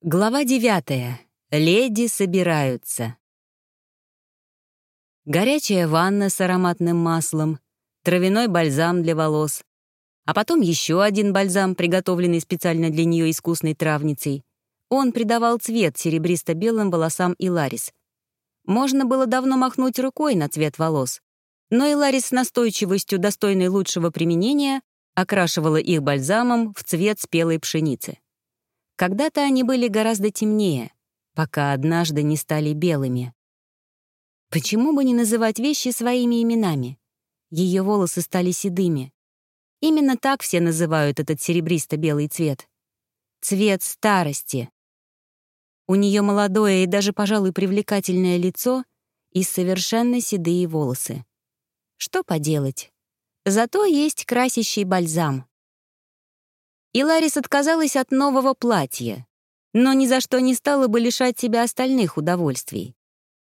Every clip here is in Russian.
Глава девятая. Леди собираются. Горячая ванна с ароматным маслом, травяной бальзам для волос, а потом еще один бальзам, приготовленный специально для нее искусной травницей. Он придавал цвет серебристо-белым волосам Иларис. Можно было давно махнуть рукой на цвет волос, но Иларис с настойчивостью, достойной лучшего применения, окрашивала их бальзамом в цвет спелой пшеницы. Когда-то они были гораздо темнее, пока однажды не стали белыми. Почему бы не называть вещи своими именами? Ее волосы стали седыми. Именно так все называют этот серебристо-белый цвет. Цвет старости. У нее молодое и даже, пожалуй, привлекательное лицо и совершенно седые волосы. Что поделать? Зато есть красящий бальзам. И Ларис отказалась от нового платья, но ни за что не стала бы лишать себя остальных удовольствий.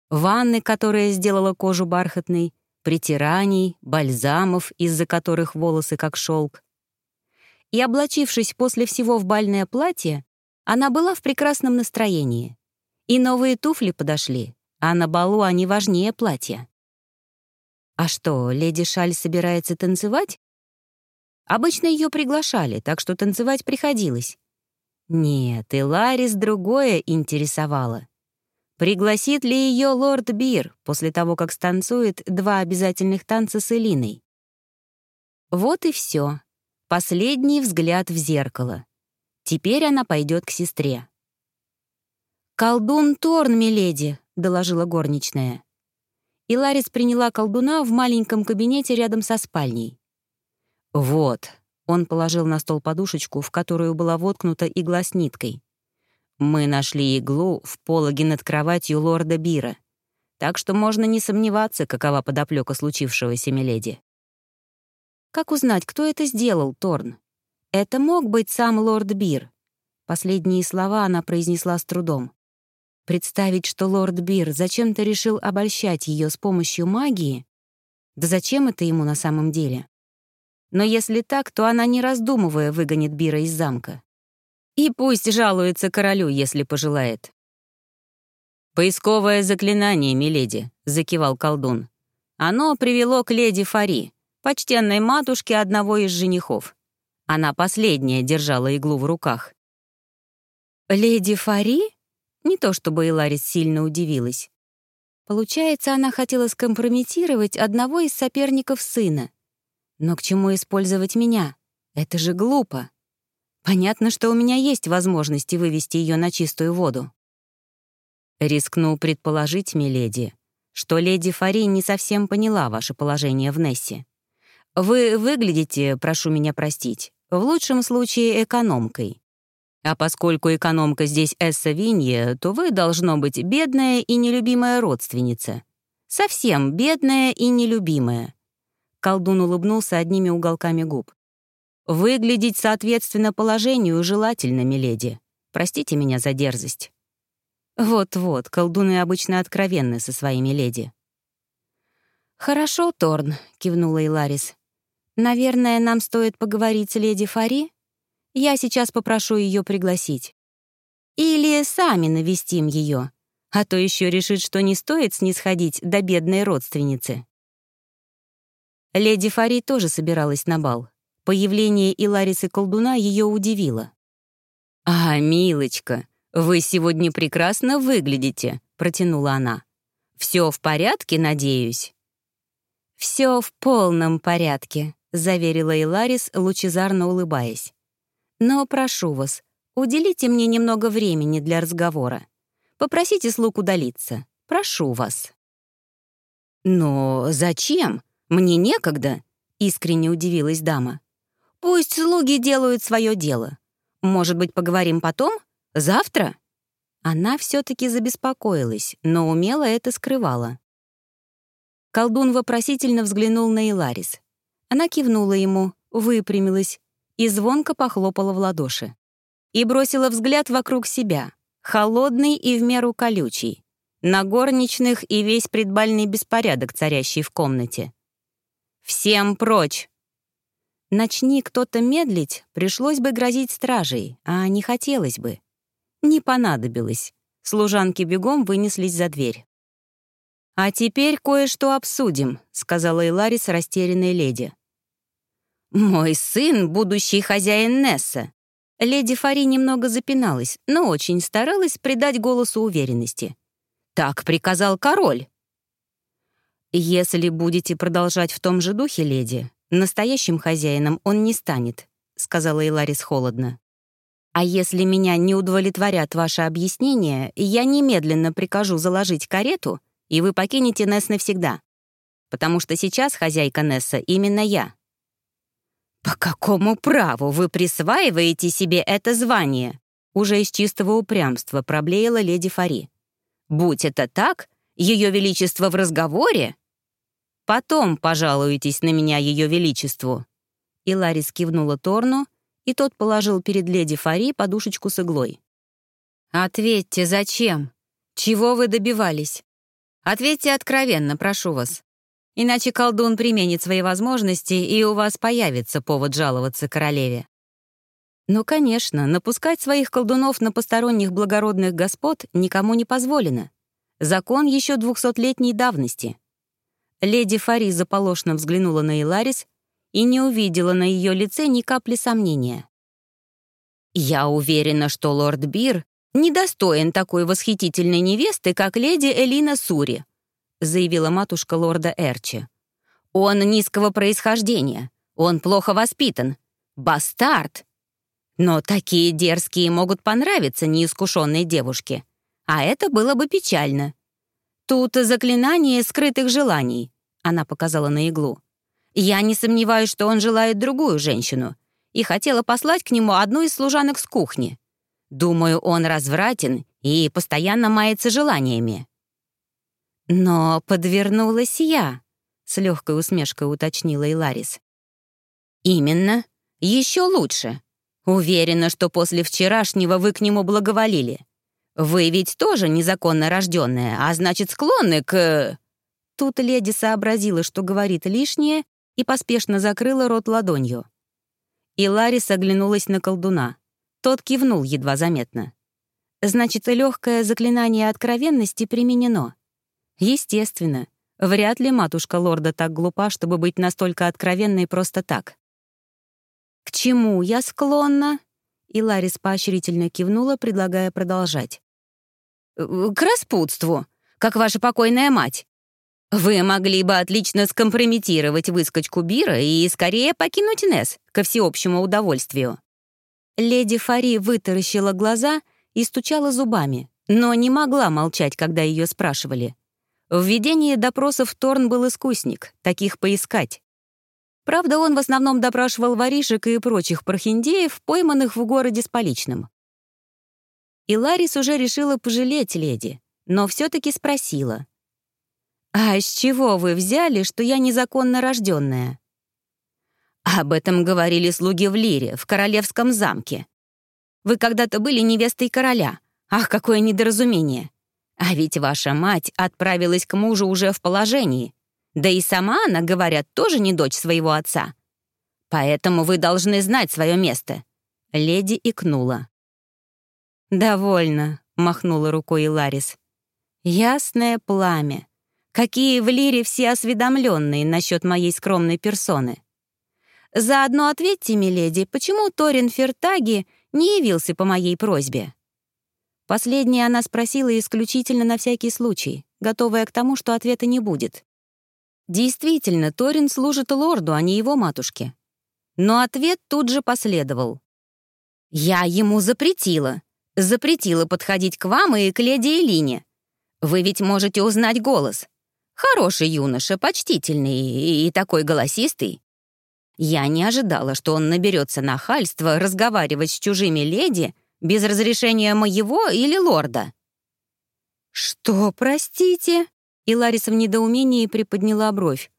Ванны, которая сделала кожу бархатной, притираний, бальзамов, из-за которых волосы как шелк. И, облачившись после всего в бальное платье, она была в прекрасном настроении. И новые туфли подошли, а на балу они важнее платья. А что, леди Шаль собирается танцевать? Обычно ее приглашали, так что танцевать приходилось. Нет, и Ларис другое интересовало. Пригласит ли ее лорд Бир после того, как станцует два обязательных танца с Элиной? Вот и все. Последний взгляд в зеркало. Теперь она пойдет к сестре. «Колдун Торн, миледи», — доложила горничная. И Ларис приняла колдуна в маленьком кабинете рядом со спальней. «Вот», — он положил на стол подушечку, в которую была воткнута игла с ниткой. «Мы нашли иглу в пологе над кроватью лорда Бира, так что можно не сомневаться, какова подоплека случившегося, миледи». «Как узнать, кто это сделал, Торн? Это мог быть сам лорд Бир». Последние слова она произнесла с трудом. Представить, что лорд Бир зачем-то решил обольщать ее с помощью магии? Да зачем это ему на самом деле? Но если так, то она, не раздумывая, выгонит Бира из замка. И пусть жалуется королю, если пожелает. «Поисковое заклинание, миледи», — закивал колдун. «Оно привело к леди Фари, почтенной матушке одного из женихов. Она последняя держала иглу в руках». «Леди Фари?» Не то чтобы Иларис сильно удивилась. Получается, она хотела скомпрометировать одного из соперников сына. Но к чему использовать меня? Это же глупо. Понятно, что у меня есть возможности вывести ее на чистую воду. Рискну предположить, миледи, что леди Фари не совсем поняла ваше положение в Нессе. Вы выглядите, прошу меня простить, в лучшем случае экономкой. А поскольку экономка здесь Эсса Винье, то вы, должно быть, бедная и нелюбимая родственница. Совсем бедная и нелюбимая. Колдун улыбнулся одними уголками губ. «Выглядеть соответственно положению желательно, миледи. Простите меня за дерзость». Вот-вот, колдуны обычно откровенны со своими леди. «Хорошо, Торн», — кивнула Иларис. «Наверное, нам стоит поговорить с леди Фари? Я сейчас попрошу ее пригласить. Или сами навестим ее, а то еще решит, что не стоит снисходить до бедной родственницы». Леди Фари тоже собиралась на бал. Появление Иларисы колдуна ее удивило. «А, милочка, вы сегодня прекрасно выглядите», — протянула она. «Все в порядке, надеюсь?» «Все в полном порядке», — заверила Иларис, лучезарно улыбаясь. «Но прошу вас, уделите мне немного времени для разговора. Попросите слуг удалиться. Прошу вас». «Но зачем?» «Мне некогда», — искренне удивилась дама. «Пусть слуги делают свое дело. Может быть, поговорим потом? Завтра?» Она все-таки забеспокоилась, но умело это скрывала. Колдун вопросительно взглянул на Иларис. Она кивнула ему, выпрямилась и звонко похлопала в ладоши. И бросила взгляд вокруг себя, холодный и в меру колючий, на горничных и весь предбальный беспорядок, царящий в комнате. «Всем прочь!» Начни кто-то медлить, пришлось бы грозить стражей, а не хотелось бы. Не понадобилось. Служанки бегом вынеслись за дверь. «А теперь кое-что обсудим», — сказала Иларис растерянной леди. «Мой сын — будущий хозяин Несса». Леди Фари немного запиналась, но очень старалась придать голосу уверенности. «Так приказал король». «Если будете продолжать в том же духе, леди, настоящим хозяином он не станет», — сказала Иларис холодно. «А если меня не удовлетворят ваши объяснения, я немедленно прикажу заложить карету, и вы покинете Несс навсегда. Потому что сейчас хозяйка Несса именно я». «По какому праву вы присваиваете себе это звание?» Уже из чистого упрямства проблеяла леди Фари. «Будь это так, ее величество в разговоре?» «Потом пожалуетесь на меня ее величеству». И Ларис кивнула Торну, и тот положил перед леди Фари подушечку с иглой. «Ответьте, зачем? Чего вы добивались? Ответьте откровенно, прошу вас. Иначе колдун применит свои возможности, и у вас появится повод жаловаться королеве. Ну, конечно, напускать своих колдунов на посторонних благородных господ никому не позволено. Закон еще двухсотлетней давности. Леди Фари заполошно взглянула на Иларис и не увидела на ее лице ни капли сомнения. «Я уверена, что лорд Бир недостоин такой восхитительной невесты, как леди Элина Сури», заявила матушка лорда Эрчи. «Он низкого происхождения, он плохо воспитан, бастард. Но такие дерзкие могут понравиться неискушенной девушке, а это было бы печально. Тут заклинание скрытых желаний», — она показала на иглу. «Я не сомневаюсь, что он желает другую женщину, и хотела послать к нему одну из служанок с кухни. Думаю, он развратен и постоянно мается желаниями». «Но подвернулась я», — с легкой усмешкой уточнила Иларис. «Именно. Еще лучше. Уверена, что после вчерашнего вы к нему благоволили. Вы ведь тоже незаконно рожденная, а значит, склонны к...» Тут леди сообразила, что говорит лишнее, и поспешно закрыла рот ладонью. И Ларис оглянулась на колдуна. Тот кивнул едва заметно. «Значит, легкое заклинание откровенности применено. Естественно, вряд ли матушка лорда так глупа, чтобы быть настолько откровенной просто так. «К чему я склонна?» И Ларис поощрительно кивнула, предлагая продолжать. «К распутству, как ваша покойная мать. Вы могли бы отлично скомпрометировать выскочку Бира и скорее покинуть Нес ко всеобщему удовольствию». Леди Фари вытаращила глаза и стучала зубами, но не могла молчать, когда ее спрашивали. В ведении допросов Торн был искусник, таких поискать. Правда, он в основном допрашивал воришек и прочих прохиндеев, пойманных в городе с поличным. И Ларис уже решила пожалеть леди, но все таки спросила. «А с чего вы взяли, что я незаконно рожденная?» «Об этом говорили слуги в Лире, в королевском замке. Вы когда-то были невестой короля. Ах, какое недоразумение! А ведь ваша мать отправилась к мужу уже в положении. Да и сама она, говорят, тоже не дочь своего отца. Поэтому вы должны знать свое место». Леди икнула. «Довольно», — махнула рукой Ларис. «Ясное пламя. Какие в лире все осведомленные насчет моей скромной персоны. Заодно ответьте, миледи, почему Торин Фертаги не явился по моей просьбе?» Последнее она спросила исключительно на всякий случай, готовая к тому, что ответа не будет. Действительно, Торин служит лорду, а не его матушке. Но ответ тут же последовал. «Я ему запретила. Запретила подходить к вам и к леди Элине. Вы ведь можете узнать голос. Хороший юноша, почтительный и такой голосистый. Я не ожидала, что он наберется нахальства разговаривать с чужими леди — без разрешения моего или лорда?» «Что, простите?» И Лариса в недоумении приподняла бровь.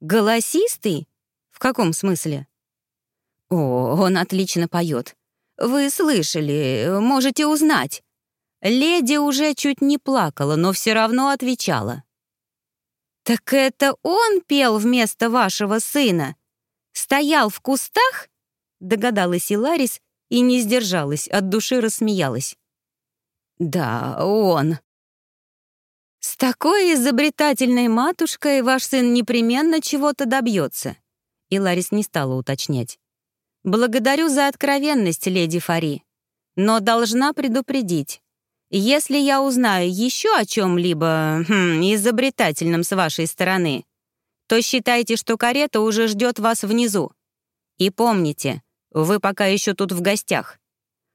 «Голосистый? В каком смысле?» «О, он отлично поет. Вы слышали, можете узнать». Леди уже чуть не плакала, но все равно отвечала. «Так это он пел вместо вашего сына? Стоял в кустах?» Догадалась и Ларис и не сдержалась, от души рассмеялась. «Да, он». «С такой изобретательной матушкой ваш сын непременно чего-то добьется», и Ларис не стала уточнять. «Благодарю за откровенность, леди Фари, но должна предупредить. Если я узнаю еще о чем-либо хм, изобретательном с вашей стороны, то считайте, что карета уже ждет вас внизу. И помните, вы пока еще тут в гостях.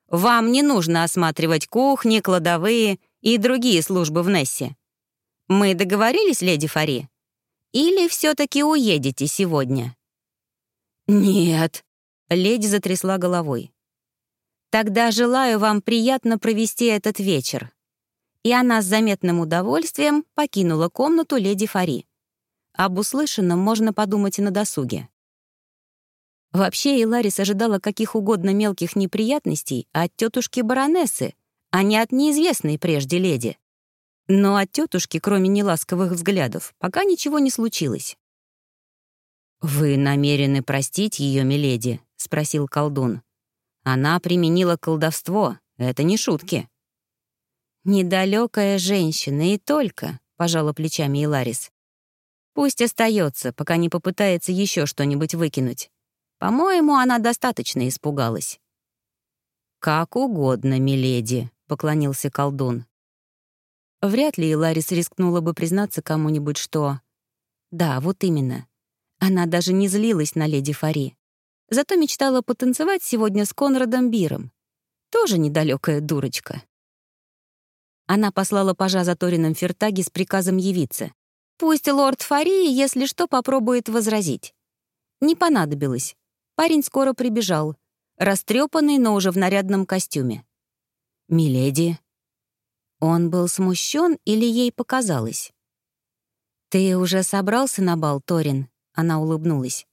Вам не нужно осматривать кухни, кладовые и другие службы в Нессе. Мы договорились, леди Фари? Или все-таки уедете сегодня?» «Нет», — леди затрясла головой. «Тогда желаю вам приятно провести этот вечер». И она с заметным удовольствием покинула комнату леди Фари. Об услышанном можно подумать и на досуге. Вообще, Иларис ожидала каких угодно мелких неприятностей от тетушки баронессы, а не от неизвестной прежде леди. Но от тетушки, кроме неласковых взглядов, пока ничего не случилось. «Вы намерены простить ее, миледи?» — спросил колдун. «Она применила колдовство, это не шутки». «Недалекая женщина и только», — пожала плечами Иларис. «Пусть остается, пока не попытается еще что-нибудь выкинуть. По-моему, она достаточно испугалась». «Как угодно, миледи», — поклонился колдун. Вряд ли Ларис рискнула бы признаться кому-нибудь, что... Да, вот именно. Она даже не злилась на леди Фари. Зато мечтала потанцевать сегодня с Конрадом Биром. Тоже недалекая дурочка. Она послала пажа Торином Фертаги с приказом явиться. Пусть лорд Фари, если что, попробует возразить. Не понадобилось. Парень скоро прибежал, растрепанный, но уже в нарядном костюме. «Миледи». Он был смущен или ей показалось? «Ты уже собрался на бал, Торин?» Она улыбнулась.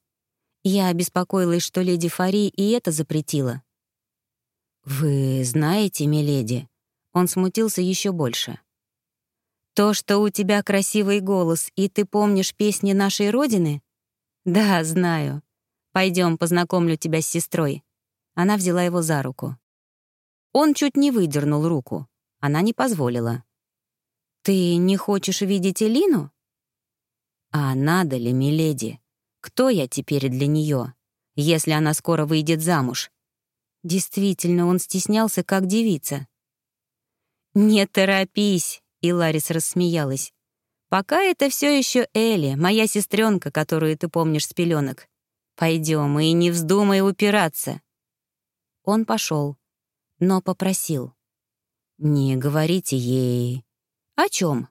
Я обеспокоилась, что леди Фари и это запретила. «Вы знаете, миледи?» Он смутился еще больше. «То, что у тебя красивый голос, и ты помнишь песни нашей Родины?» «Да, знаю. Пойдем, познакомлю тебя с сестрой». Она взяла его за руку. Он чуть не выдернул руку. Она не позволила. «Ты не хочешь видеть Элину?» «А надо ли, миледи? Кто я теперь для нее, если она скоро выйдет замуж?» Действительно, он стеснялся, как девица. «Не торопись», — и Ларис рассмеялась. «Пока это все еще Элли, моя сестренка, которую ты помнишь с пеленок. Пойдем и не вздумай упираться». Он пошел, но попросил. «Не говорите ей...» «О чем?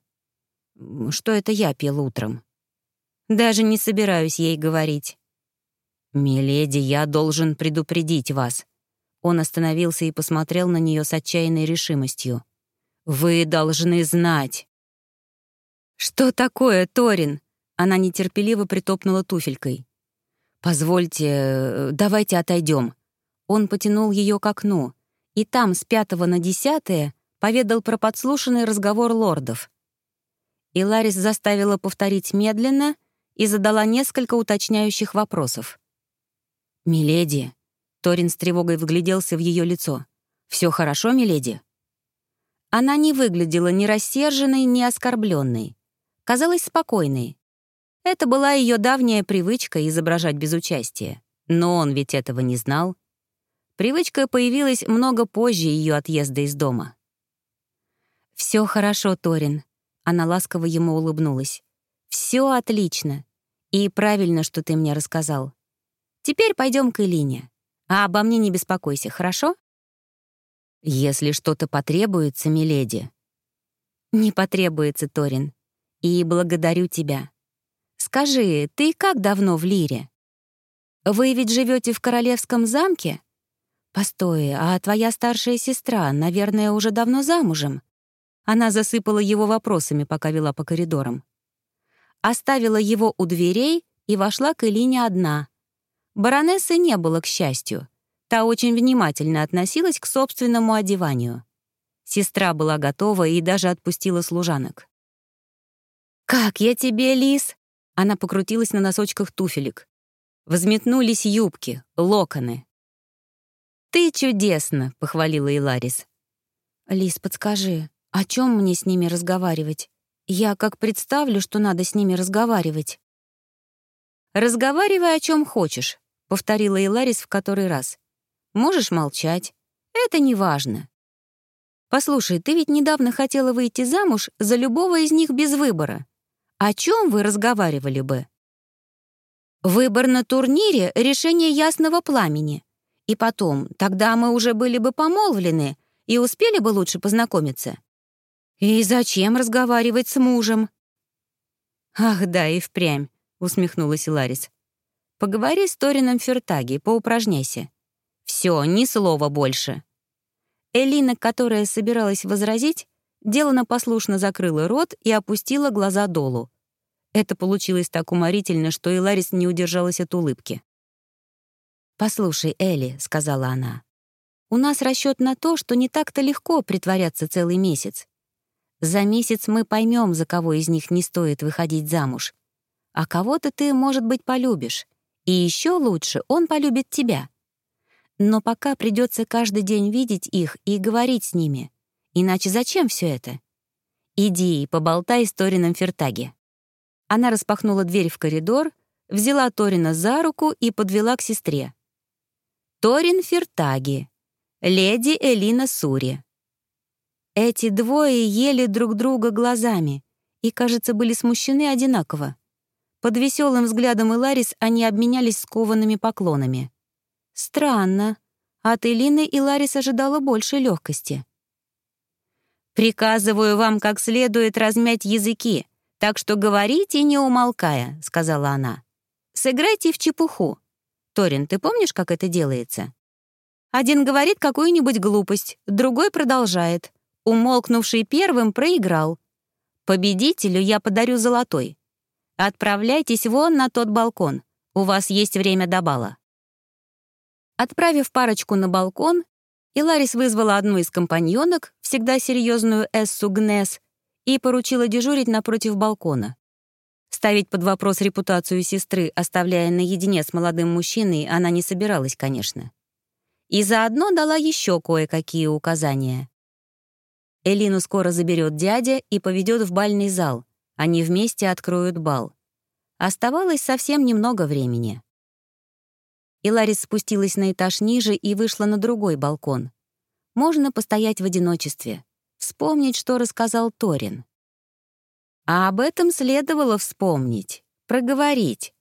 «Что это я пел утром?» «Даже не собираюсь ей говорить». «Миледи, я должен предупредить вас». Он остановился и посмотрел на нее с отчаянной решимостью. «Вы должны знать». «Что такое, Торин?» Она нетерпеливо притопнула туфелькой. «Позвольте, э, давайте отойдем». Он потянул ее к окну, и там с пятого на десятое поведал про подслушанный разговор лордов. И Ларис заставила повторить медленно и задала несколько уточняющих вопросов. «Миледи», — Торин с тревогой вгляделся в ее лицо, «все хорошо, миледи?» Она не выглядела ни рассерженной, ни оскорбленной. Казалась спокойной, это была ее давняя привычка изображать безучастие. Но он ведь этого не знал. Привычка появилась много позже ее отъезда из дома. «Все хорошо, Торин», — она ласково ему улыбнулась. «Все отлично. И правильно, что ты мне рассказал. Теперь пойдем к Элине. А обо мне не беспокойся, хорошо?» «Если что-то потребуется, миледи». «Не потребуется, Торин. И благодарю тебя. Скажи, ты как давно в Лире? Вы ведь живете в королевском замке? Постой, а твоя старшая сестра, наверное, уже давно замужем? Она засыпала его вопросами, пока вела по коридорам. Оставила его у дверей и вошла к Элине одна. Баронессы не было, к счастью. Та очень внимательно относилась к собственному одеванию. Сестра была готова и даже отпустила служанок. «Как я тебе, Лис?» Она покрутилась на носочках туфелек. Взметнулись юбки, локоны. «Ты чудесно!» — похвалила Иларис. «Лис, подскажи, о чем мне с ними разговаривать? Я как представлю, что надо с ними разговаривать». «Разговаривай о чем хочешь», — повторила Иларис в который раз. «Можешь молчать. Это не важно. Послушай, ты ведь недавно хотела выйти замуж за любого из них без выбора. О чем вы разговаривали бы? Выбор на турнире — решение ясного пламени. И потом, тогда мы уже были бы помолвлены и успели бы лучше познакомиться. И зачем разговаривать с мужем? Ах, да, и впрямь, усмехнулась Ларис. Поговори с Торином Фертаги, поупражняйся. Все, ни слова больше. Элина, которая собиралась возразить, делано послушно закрыла рот и опустила глаза долу. Это получилось так уморительно, что и Ларис не удержалась от улыбки. «Послушай, Элли», — сказала она, — «у нас расчет на то, что не так-то легко притворяться целый месяц. За месяц мы поймем, за кого из них не стоит выходить замуж. А кого-то ты, может быть, полюбишь. И еще лучше он полюбит тебя. Но пока придется каждый день видеть их и говорить с ними. Иначе зачем все это? Иди и поболтай с Торином Фертаге. Она распахнула дверь в коридор, взяла Торина за руку и подвела к сестре. Торин Фертаги, леди Элина Сури. Эти двое ели друг друга глазами и, кажется, были смущены одинаково. Под веселым взглядом Иларис они обменялись скованными поклонами. Странно. От Элины и Ларис ожидала больше легкости. «Приказываю вам как следует размять языки, так что говорите, не умолкая», — сказала она. «Сыграйте в чепуху. Торин, ты помнишь, как это делается?» Один говорит какую-нибудь глупость, другой продолжает. Умолкнувший первым проиграл. Победителю я подарю золотой. Отправляйтесь вон на тот балкон. У вас есть время до бала. Отправив парочку на балкон, Иларис вызвала одну из компаньонок, всегда серьезную Эссу Гнес, и поручила дежурить напротив балкона. Ставить под вопрос репутацию сестры, оставляя наедине с молодым мужчиной, она не собиралась, конечно. И заодно дала еще кое-какие указания. Элину скоро заберет дядя и поведет в бальный зал. Они вместе откроют бал. Оставалось совсем немного времени и Ларис спустилась на этаж ниже и вышла на другой балкон. Можно постоять в одиночестве, вспомнить, что рассказал Торин. А об этом следовало вспомнить, проговорить,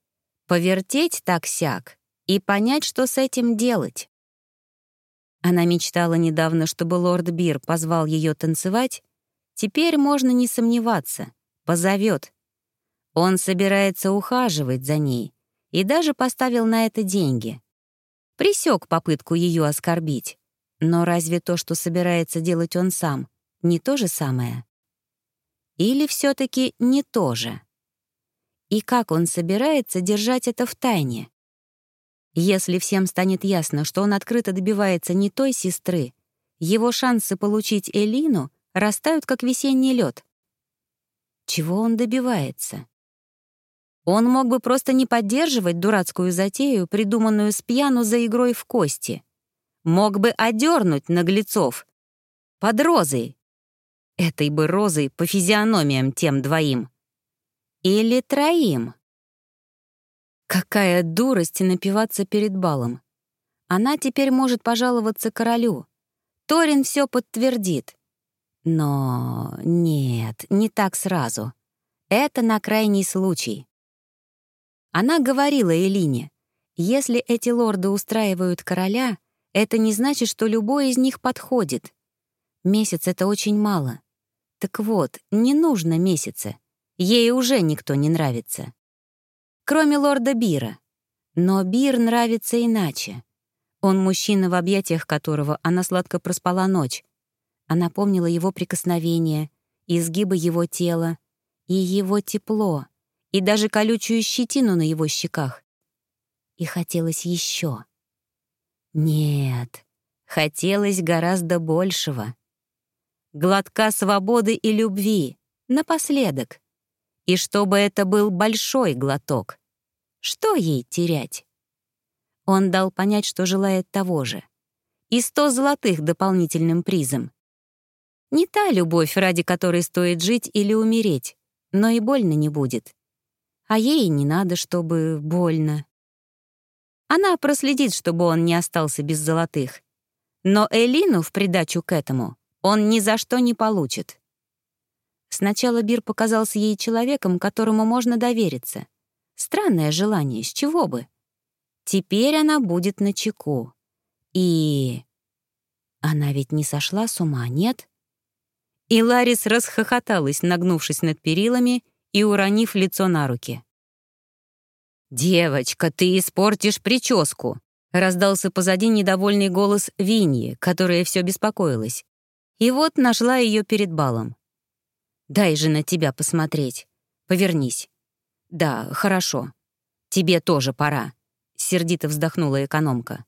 повертеть так-сяк и понять, что с этим делать. Она мечтала недавно, чтобы лорд Бир позвал ее танцевать. Теперь можно не сомневаться, позовет. Он собирается ухаживать за ней — и даже поставил на это деньги. Присек попытку ее оскорбить. Но разве то, что собирается делать он сам, не то же самое? Или все таки не то же? И как он собирается держать это в тайне? Если всем станет ясно, что он открыто добивается не той сестры, его шансы получить Элину растают, как весенний лед. Чего он добивается? Он мог бы просто не поддерживать дурацкую затею, придуманную с пьяну за игрой в кости. Мог бы одернуть наглецов. Под розой. Этой бы розой по физиономиям тем двоим. Или троим. Какая дурость напиваться перед балом. Она теперь может пожаловаться королю. Торин все подтвердит. Но нет, не так сразу. Это на крайний случай. Она говорила Элине, если эти лорды устраивают короля, это не значит, что любой из них подходит. Месяц — это очень мало. Так вот, не нужно месяца. Ей уже никто не нравится. Кроме лорда Бира. Но Бир нравится иначе. Он мужчина, в объятиях которого она сладко проспала ночь. Она помнила его прикосновения, изгибы его тела и его тепло — и даже колючую щетину на его щеках. И хотелось еще. Нет, хотелось гораздо большего. Глотка свободы и любви, напоследок. И чтобы это был большой глоток. Что ей терять? Он дал понять, что желает того же. И сто золотых дополнительным призом. Не та любовь, ради которой стоит жить или умереть, но и больно не будет. А ей не надо, чтобы больно. Она проследит, чтобы он не остался без золотых. Но Элину в придачу к этому он ни за что не получит. Сначала Бир показался ей человеком, которому можно довериться. Странное желание, с чего бы? Теперь она будет на чеку. И... Она ведь не сошла с ума, нет? И Ларис расхохоталась, нагнувшись над перилами и уронив лицо на руки. «Девочка, ты испортишь прическу!» — раздался позади недовольный голос Виньи, которая все беспокоилась. И вот нашла ее перед балом. «Дай же на тебя посмотреть. Повернись». «Да, хорошо. Тебе тоже пора», — сердито вздохнула экономка.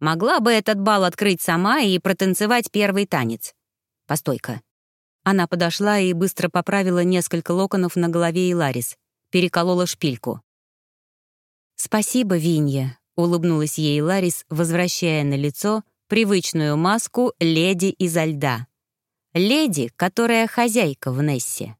«Могла бы этот бал открыть сама и протанцевать первый танец. Постой-ка». Она подошла и быстро поправила несколько локонов на голове Иларис, переколола шпильку. «Спасибо, Винья», — улыбнулась ей Ларис, возвращая на лицо привычную маску леди изо льда. Леди, которая хозяйка в Нессе.